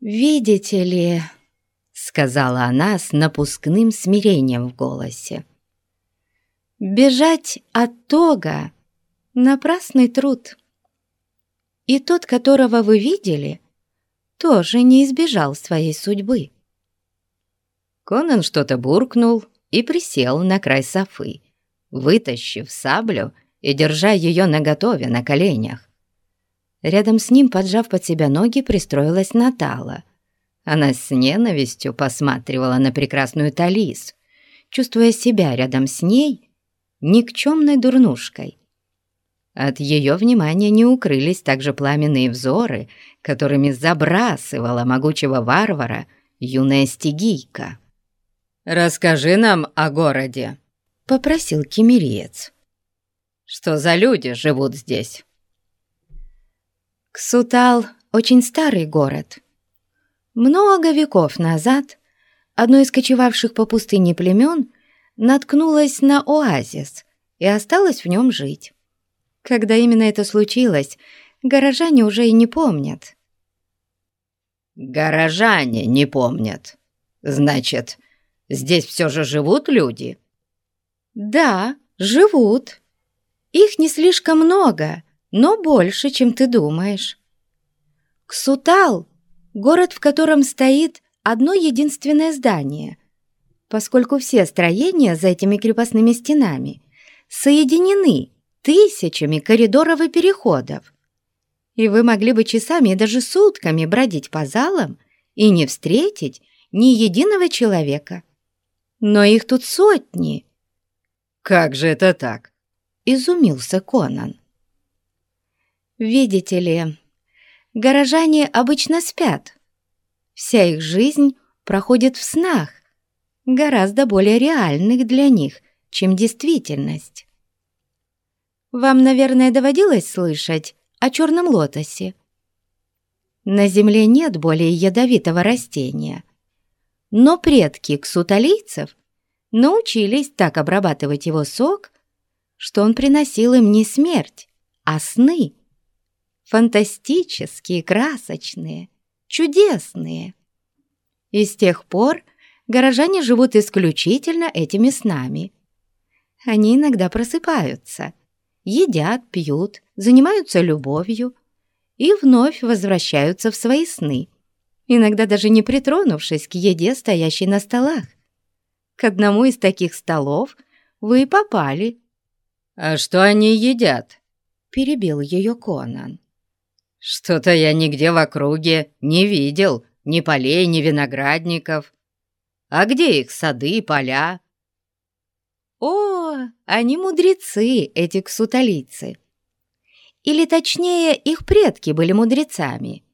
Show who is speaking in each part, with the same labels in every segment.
Speaker 1: «Видите ли...» — сказала она с напускным смирением в голосе. «Бежать от Тога — напрасный труд. И тот, которого вы видели, тоже не избежал своей судьбы».
Speaker 2: Конан что-то буркнул и присел на край софы, вытащив саблю и держа ее наготове на коленях. Рядом с ним, поджав под себя ноги, пристроилась Натала. Она с ненавистью посматривала на прекрасную Талис, чувствуя себя рядом с ней никчемной дурнушкой. От ее внимания не укрылись также пламенные взоры, которыми забрасывала могучего варвара юная стигийка. «Расскажи нам о городе», — попросил кемериец. «Что за люди живут здесь?»
Speaker 1: Ксутал — очень старый город. Много веков назад одно из кочевавших по пустыне племен наткнулось на оазис и осталось в нем жить. Когда именно это случилось, горожане уже и не помнят.
Speaker 2: «Горожане не помнят. Значит, Здесь все же живут люди?»
Speaker 1: «Да, живут. Их не слишком много, но больше, чем ты думаешь. Ксутал — город, в котором стоит одно единственное здание, поскольку все строения за этими крепостными стенами соединены тысячами коридоров и переходов. И вы могли бы часами и даже сутками бродить по залам и не встретить ни единого человека но их тут сотни».
Speaker 2: «Как же это так?»
Speaker 1: — изумился Конан. «Видите ли, горожане обычно спят. Вся их жизнь проходит в снах, гораздо более реальных для них, чем действительность. Вам, наверное, доводилось слышать о черном лотосе. На Земле нет более ядовитого растения — но предки ксуталийцев научились так обрабатывать его сок, что он приносил им не смерть, а сны. Фантастические, красочные, чудесные. И с тех пор горожане живут исключительно этими снами. Они иногда просыпаются, едят, пьют, занимаются любовью и вновь возвращаются в свои сны иногда даже не притронувшись к еде, стоящей на столах. К одному из таких столов вы и попали.
Speaker 2: «А что они едят?»
Speaker 1: — перебил ее Конан.
Speaker 2: «Что-то я нигде в округе не видел ни полей, ни виноградников. А где их сады и поля?»
Speaker 1: «О, они мудрецы, эти ксуталицы. Или точнее, их предки были мудрецами.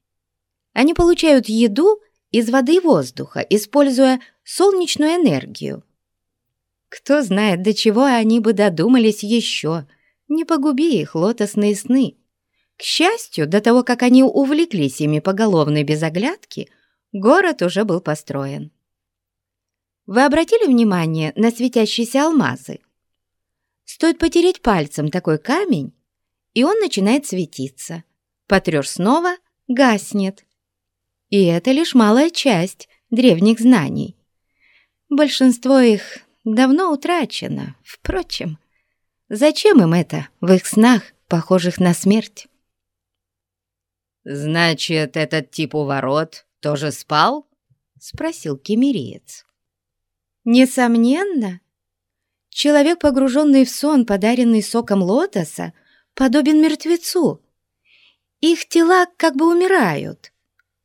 Speaker 1: Они получают еду из воды и воздуха, используя солнечную энергию. Кто знает, до чего они бы додумались еще, не погуби их лотосные сны. К счастью, до того, как они увлеклись ими поголовной без оглядки, город уже был построен. Вы обратили внимание на светящиеся алмазы? Стоит потереть пальцем такой камень, и он начинает светиться. Потрешь снова — гаснет. И это лишь малая часть древних знаний. Большинство их давно утрачено. Впрочем, зачем им это в их снах, похожих на смерть?
Speaker 2: «Значит, этот тип у ворот тоже спал?» — спросил кемериец.
Speaker 1: «Несомненно. Человек, погруженный в сон, подаренный соком лотоса, подобен мертвецу. Их тела как бы умирают,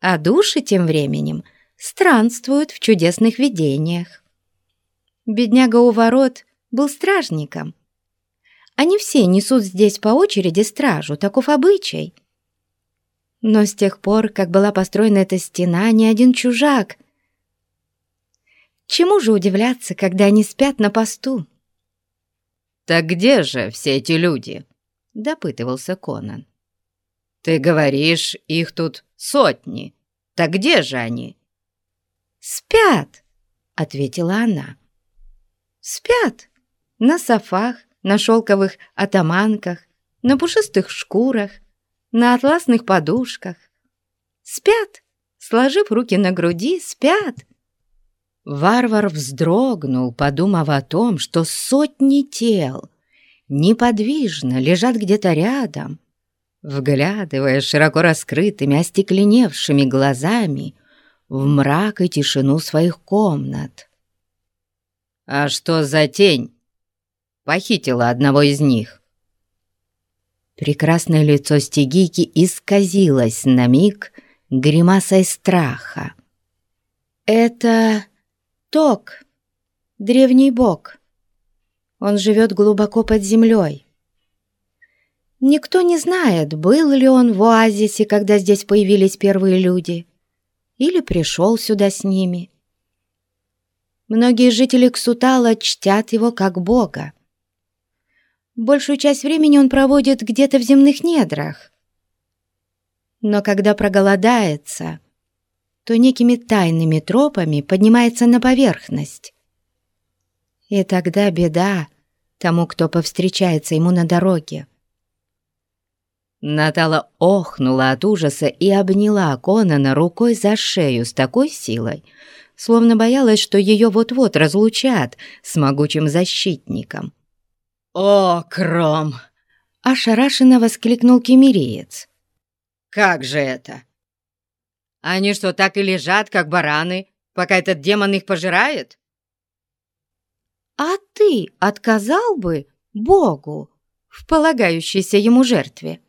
Speaker 1: а души тем временем странствуют в чудесных видениях. Бедняга у ворот был стражником. Они все несут здесь по очереди стражу, таков обычай. Но с тех пор, как была построена эта стена, ни один чужак. Чему же удивляться, когда они спят на посту?
Speaker 2: «Так где же все эти люди?» — допытывался Конан. «Ты говоришь, их тут сотни. Так где же они?»
Speaker 1: «Спят», — ответила она. «Спят на софах, на шелковых атаманках, на пушистых шкурах, на атласных подушках. Спят сложив руки на груди, спят.
Speaker 2: Варвар вздрогнул, подумав о том, что сотни тел неподвижно лежат где-то рядом, вглядывая широко раскрытыми, остекленевшими глазами в мрак и тишину своих комнат. «А что за тень?» Похитила одного из них. Прекрасное лицо Стегики исказилось на миг гримасой страха.
Speaker 1: «Это Ток, древний бог. Он живет глубоко под землей. Никто не знает, был ли он в оазисе, когда здесь появились первые люди, или пришел сюда с ними. Многие жители Ксутала чтят его как бога. Большую часть времени он проводит где-то в земных недрах. Но когда проголодается, то некими тайными тропами поднимается на поверхность. И тогда беда тому, кто повстречается ему на дороге.
Speaker 2: Натала охнула от ужаса и обняла Конана рукой за шею с такой силой, словно боялась, что ее вот-вот разлучат с могучим защитником. «О, Кром!» — ошарашенно воскликнул кемериец. «Как же это? Они что, так и лежат, как бараны, пока этот демон их пожирает?»
Speaker 1: «А ты отказал бы Богу в полагающейся ему жертве?»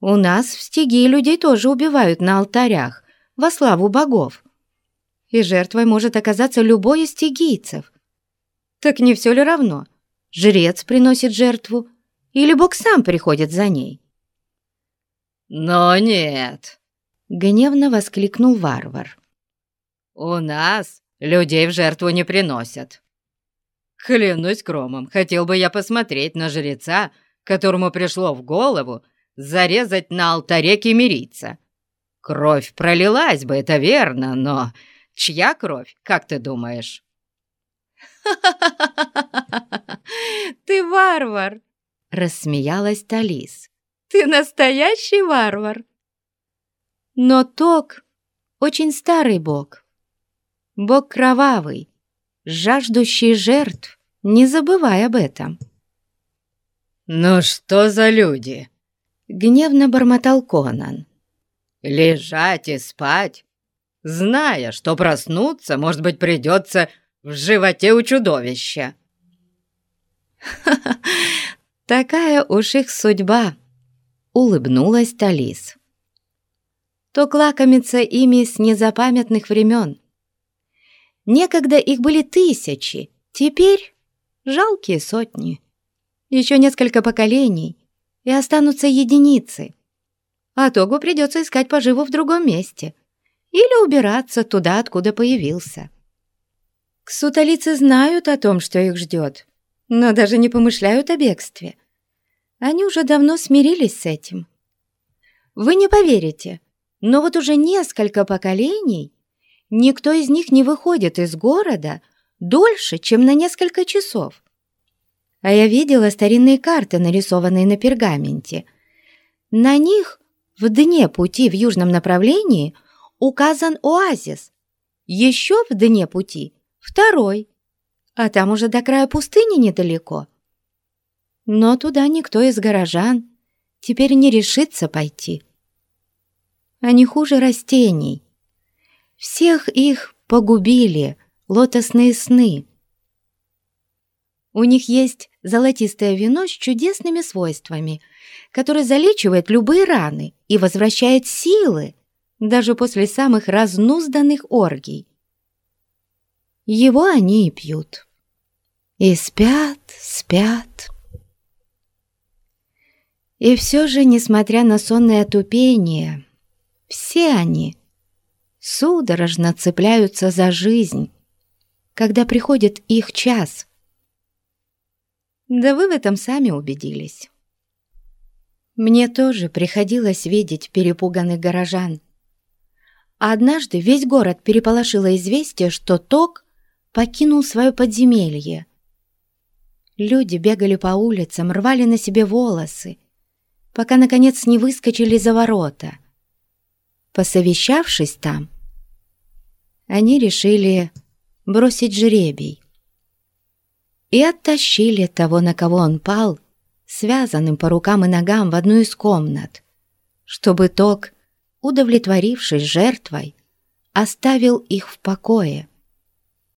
Speaker 1: «У нас в стеге людей тоже убивают на алтарях во славу богов, и жертвой может оказаться любой из стегийцев. Так не все ли равно, жрец приносит жертву или бог сам приходит за ней?»
Speaker 2: «Но нет», Гневно воскликнул варвар. «У нас людей в жертву не приносят. Клянусь кромом, хотел бы я посмотреть на жреца, которому пришло в голову зарезать на алтаре кемерийца. Кровь пролилась бы, это верно, но чья кровь, как ты думаешь?»
Speaker 1: «Ты варвар!» — рассмеялась Талис. «Ты настоящий варвар!» Но Ток — очень старый бог. Бог кровавый, жаждущий жертв, не забывай об этом.
Speaker 2: «Ну что за люди?» — гневно бормотал Конан. «Лежать и спать, зная, что проснуться, может быть, придется в животе у чудовища».
Speaker 1: такая уж их судьба», — улыбнулась Талис то лакомится ими с незапамятных времен. Некогда их были тысячи, теперь жалкие сотни. Еще несколько поколений, и останутся единицы. А Тогу придется искать поживу в другом месте или убираться туда, откуда появился. Ксуталицы знают о том, что их ждет, но даже не помышляют о бегстве. Они уже давно смирились с этим. Вы не поверите, но вот уже несколько поколений никто из них не выходит из города дольше, чем на несколько часов. А я видела старинные карты, нарисованные на пергаменте. На них в дне пути в южном направлении указан оазис. Еще в дне пути второй, а там уже до края пустыни недалеко. Но туда никто из горожан теперь не решится пойти. Они хуже растений. Всех их погубили лотосные сны. У них есть золотистое вино с чудесными свойствами, которое залечивает любые раны и возвращает силы, даже после самых разнузданных оргий. Его они и пьют. И спят, спят. И все же, несмотря на сонное тупение, все они судорожно цепляются за жизнь, когда приходит их час. Да вы в этом сами убедились. Мне тоже приходилось видеть перепуганных горожан. однажды весь город переполошило известие, что Ток покинул свое подземелье. Люди бегали по улицам, рвали на себе волосы, пока, наконец, не выскочили за ворота — Посовещавшись там, они решили бросить жребий и оттащили того, на кого он пал, связанным по рукам и ногам в одну из комнат, чтобы ток, удовлетворившись жертвой, оставил их в покое.